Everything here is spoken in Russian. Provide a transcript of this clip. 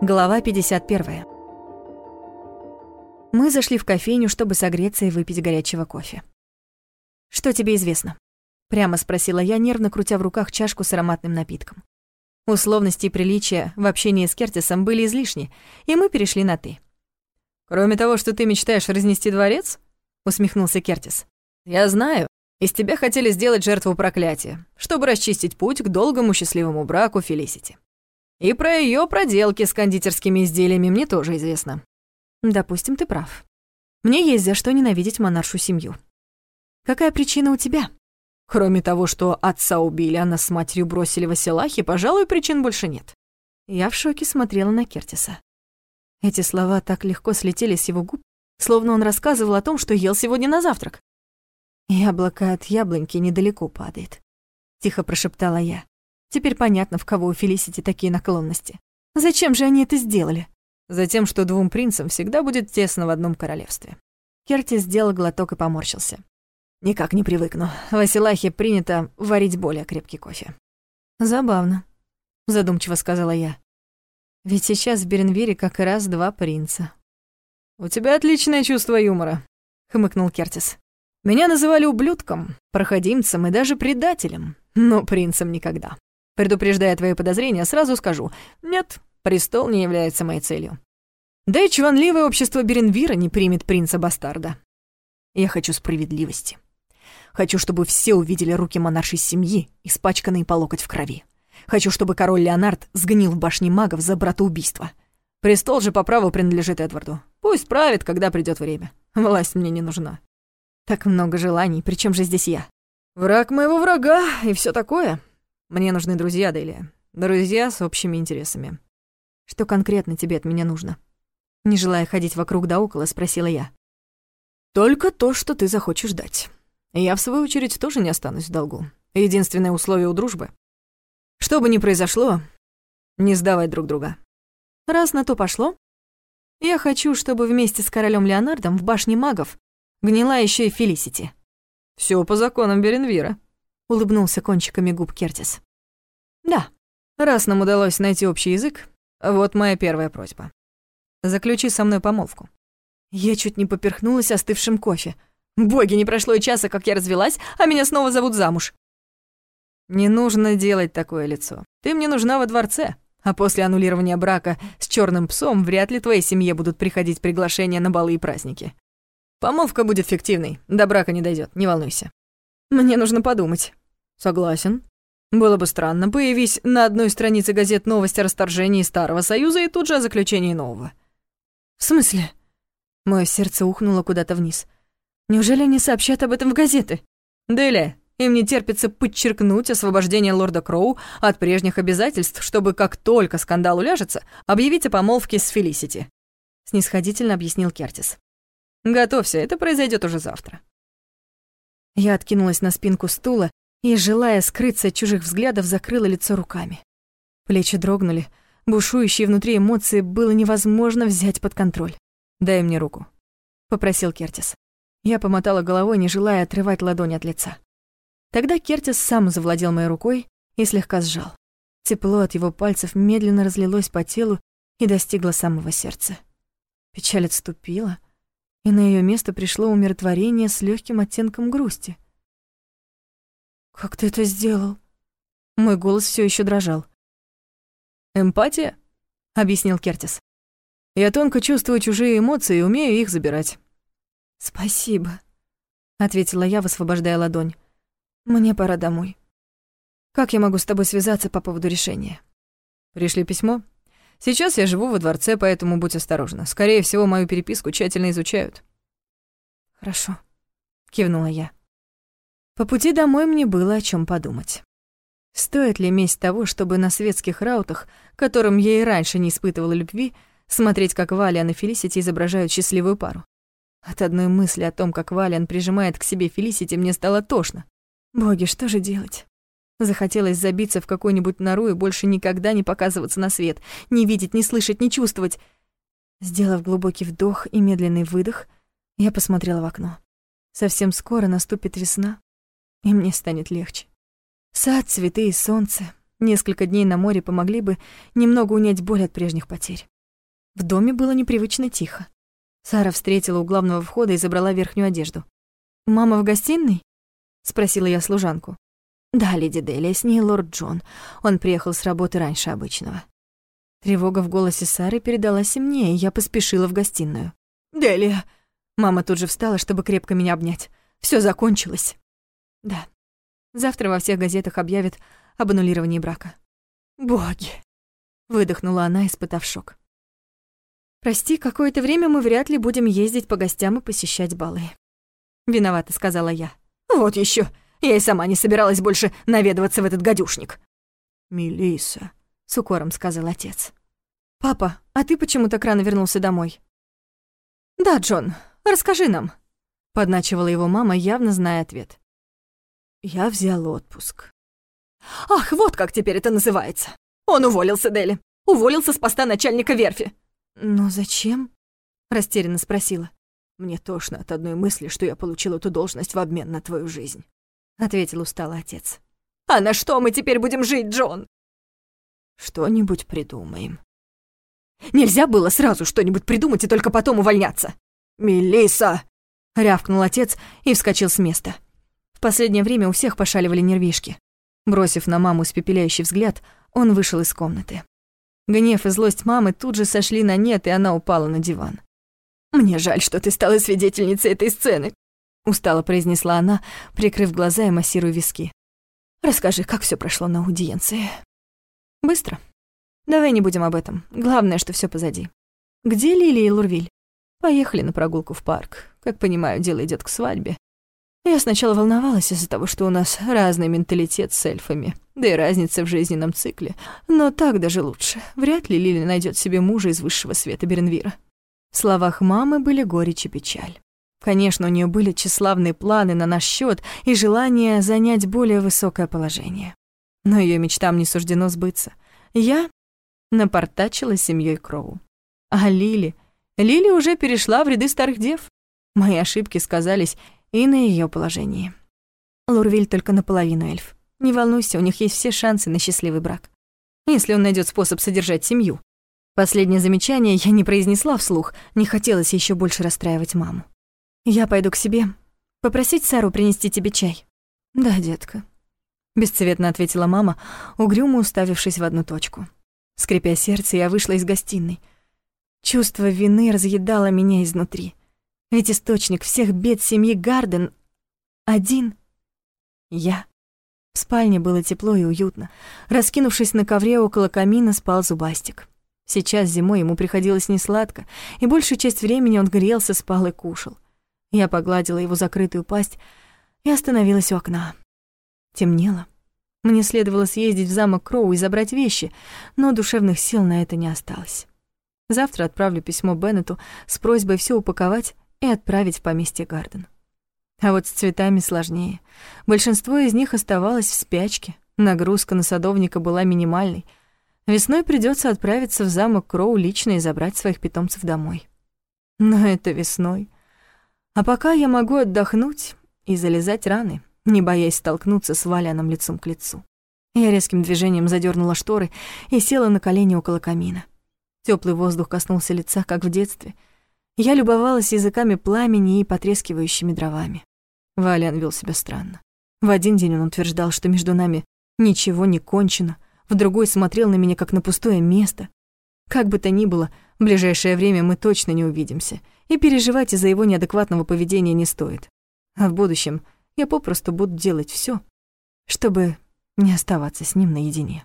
Глава 51. Мы зашли в кофейню, чтобы согреться и выпить горячего кофе. «Что тебе известно?» — прямо спросила я, нервно крутя в руках чашку с ароматным напитком. Условности и приличия в общении с Кертисом были излишни, и мы перешли на «ты». «Кроме того, что ты мечтаешь разнести дворец?» — усмехнулся Кертис. «Я знаю, из тебя хотели сделать жертву проклятия, чтобы расчистить путь к долгому счастливому браку Фелисити. И про ее проделки с кондитерскими изделиями мне тоже известно». «Допустим, ты прав. Мне есть за что ненавидеть монаршу семью. Какая причина у тебя?» Кроме того, что отца убили, а нас с матерью бросили в Асилахе, пожалуй, причин больше нет. Я в шоке смотрела на Кертиса. Эти слова так легко слетели с его губ, словно он рассказывал о том, что ел сегодня на завтрак. «Яблоко от яблоньки недалеко падает», — тихо прошептала я. Теперь понятно, в кого у Фелисити такие наклонности. Зачем же они это сделали? Затем, что двум принцам всегда будет тесно в одном королевстве. Кертис сделал глоток и поморщился. Никак не привыкну. В Асилахе принято варить более крепкий кофе. Забавно, задумчиво сказала я. Ведь сейчас в Беренвире как раз два принца. У тебя отличное чувство юмора, хмыкнул Кертис. Меня называли ублюдком, проходимцем и даже предателем, но принцем никогда. Предупреждая твои подозрения, сразу скажу: нет, престол не является моей целью. Да и чванливое общество Беренвира не примет принца-бастарда. Я хочу справедливости. Хочу, чтобы все увидели руки монаршей семьи, испачканные по локоть в крови. Хочу, чтобы король Леонард сгнил в башне магов за братоубийство. Престол же по праву принадлежит Эдварду. Пусть правит, когда придет время. Власть мне не нужна. Так много желаний, причем же здесь я? Враг моего врага и все такое. Мне нужны друзья, Делия. Друзья с общими интересами. Что конкретно тебе от меня нужно? Не желая ходить вокруг да около, спросила я. Только то, что ты захочешь дать. Я, в свою очередь, тоже не останусь в долгу. Единственное условие у дружбы. Что бы ни произошло, не сдавать друг друга. Раз на то пошло, я хочу, чтобы вместе с королем Леонардом в башне магов гнила еще и Фелисити. Все по законам Беренвира», — улыбнулся кончиками губ Кертис. «Да, раз нам удалось найти общий язык, вот моя первая просьба. Заключи со мной помолвку». Я чуть не поперхнулась остывшим кофе — Боги, не прошло и часа, как я развелась, а меня снова зовут замуж. Не нужно делать такое лицо. Ты мне нужна во дворце. А после аннулирования брака с черным псом вряд ли твоей семье будут приходить приглашения на балы и праздники. Помолвка будет фиктивной, до брака не дойдет, не волнуйся. Мне нужно подумать. Согласен. Было бы странно, появись на одной странице газет новости о расторжении Старого Союза и тут же о заключении нового. В смысле? Мое сердце ухнуло куда-то вниз. Неужели они сообщат об этом в газеты? Дели, им не терпится подчеркнуть освобождение лорда Кроу от прежних обязательств, чтобы как только скандал уляжется, объявить о помолвке с Фелисити. Снисходительно объяснил Кертис. Готовься, это произойдет уже завтра. Я откинулась на спинку стула и, желая скрыться от чужих взглядов, закрыла лицо руками. Плечи дрогнули, бушующие внутри эмоции было невозможно взять под контроль. «Дай мне руку», — попросил Кертис. Я помотала головой, не желая отрывать ладонь от лица. Тогда Кертис сам завладел моей рукой и слегка сжал. Тепло от его пальцев медленно разлилось по телу и достигло самого сердца. Печаль отступила, и на ее место пришло умиротворение с легким оттенком грусти. «Как ты это сделал?» Мой голос все еще дрожал. «Эмпатия?» — объяснил Кертис. «Я тонко чувствую чужие эмоции и умею их забирать. «Спасибо», — ответила я, высвобождая ладонь. «Мне пора домой. Как я могу с тобой связаться по поводу решения?» «Пришли письмо. Сейчас я живу во дворце, поэтому будь осторожна. Скорее всего, мою переписку тщательно изучают». «Хорошо», — кивнула я. По пути домой мне было о чем подумать. Стоит ли месть того, чтобы на светских раутах, которым я и раньше не испытывала любви, смотреть, как Валя и Фелисити изображают счастливую пару? От одной мысли о том, как Валиан прижимает к себе Фелисити, мне стало тошно. Боги, что же делать? Захотелось забиться в какую-нибудь нору и больше никогда не показываться на свет, не видеть, не слышать, не чувствовать. Сделав глубокий вдох и медленный выдох, я посмотрела в окно. Совсем скоро наступит весна, и мне станет легче. Сад, цветы и солнце Несколько дней на море помогли бы немного унять боль от прежних потерь. В доме было непривычно тихо. Сара встретила у главного входа и забрала верхнюю одежду. «Мама в гостиной?» — спросила я служанку. «Да, леди Делия, с ней лорд Джон. Он приехал с работы раньше обычного». Тревога в голосе Сары передалась и мне, и я поспешила в гостиную. «Делия!» Мама тут же встала, чтобы крепко меня обнять. Все закончилось. Да. Завтра во всех газетах объявят об аннулировании брака. «Боги!» — выдохнула она, испытав шок. «Прости, какое-то время мы вряд ли будем ездить по гостям и посещать балы». «Виновата», — сказала я. «Вот еще. Я и сама не собиралась больше наведываться в этот гадюшник». Мелиса, с укором сказал отец. «Папа, а ты почему так рано вернулся домой?» «Да, Джон, расскажи нам», — подначивала его мама, явно зная ответ. «Я взял отпуск». «Ах, вот как теперь это называется! Он уволился, Дели. Уволился с поста начальника верфи. «Но зачем?» — растерянно спросила. «Мне тошно от одной мысли, что я получил эту должность в обмен на твою жизнь», — ответил устало отец. «А на что мы теперь будем жить, Джон?» «Что-нибудь придумаем». «Нельзя было сразу что-нибудь придумать и только потом увольняться!» «Мелисса!» — рявкнул отец и вскочил с места. Последнее время у всех пошаливали нервишки. Бросив на маму испепеляющий взгляд, он вышел из комнаты. Гнев и злость мамы тут же сошли на нет, и она упала на диван. «Мне жаль, что ты стала свидетельницей этой сцены», — устало произнесла она, прикрыв глаза и массируя виски. «Расскажи, как все прошло на аудиенции?» «Быстро. Давай не будем об этом. Главное, что все позади. Где Лили и Лурвиль? Поехали на прогулку в парк. Как понимаю, дело идет к свадьбе. Я сначала волновалась из-за того, что у нас разный менталитет с эльфами, да и разница в жизненном цикле. Но так даже лучше. Вряд ли Лили найдет себе мужа из высшего света Беренвира. В словах мамы были горечь и печаль. Конечно, у нее были тщеславные планы на наш счет и желание занять более высокое положение. Но ее мечтам не суждено сбыться. Я напортачила семьей Кроу. А Лили... Лили уже перешла в ряды старых дев. Мои ошибки сказались и на ее положении. Лурвиль только наполовину эльф. Не волнуйся, у них есть все шансы на счастливый брак. Если он найдет способ содержать семью. Последнее замечание я не произнесла вслух, не хотелось еще больше расстраивать маму. Я пойду к себе. Попросить Сару принести тебе чай. Да, детка. Бесцветно ответила мама, угрюмо уставившись в одну точку. Скрипя сердце, я вышла из гостиной. Чувство вины разъедало меня изнутри. Ведь источник всех бед семьи Гарден один — я. В спальне было тепло и уютно. Раскинувшись на ковре около камина, спал Зубастик. Сейчас зимой ему приходилось несладко, и большую часть времени он грелся, спал и кушал. Я погладила его закрытую пасть и остановилась у окна. Темнело. Мне следовало съездить в замок Кроу и забрать вещи, но душевных сил на это не осталось. Завтра отправлю письмо Беннету с просьбой все упаковать и отправить в поместье Гарден. А вот с цветами сложнее. Большинство из них оставалось в спячке. Нагрузка на садовника была минимальной. Весной придется отправиться в замок Кроу лично и забрать своих питомцев домой. Но это весной. А пока я могу отдохнуть и залезать раны, не боясь столкнуться с Валяном лицом к лицу. Я резким движением задернула шторы и села на колени около камина. Теплый воздух коснулся лица, как в детстве — я любовалась языками пламени и потрескивающими дровами. Валиан вел себя странно. В один день он утверждал, что между нами ничего не кончено, в другой смотрел на меня как на пустое место. Как бы то ни было, в ближайшее время мы точно не увидимся, и переживать из-за его неадекватного поведения не стоит. А в будущем я попросту буду делать все, чтобы не оставаться с ним наедине.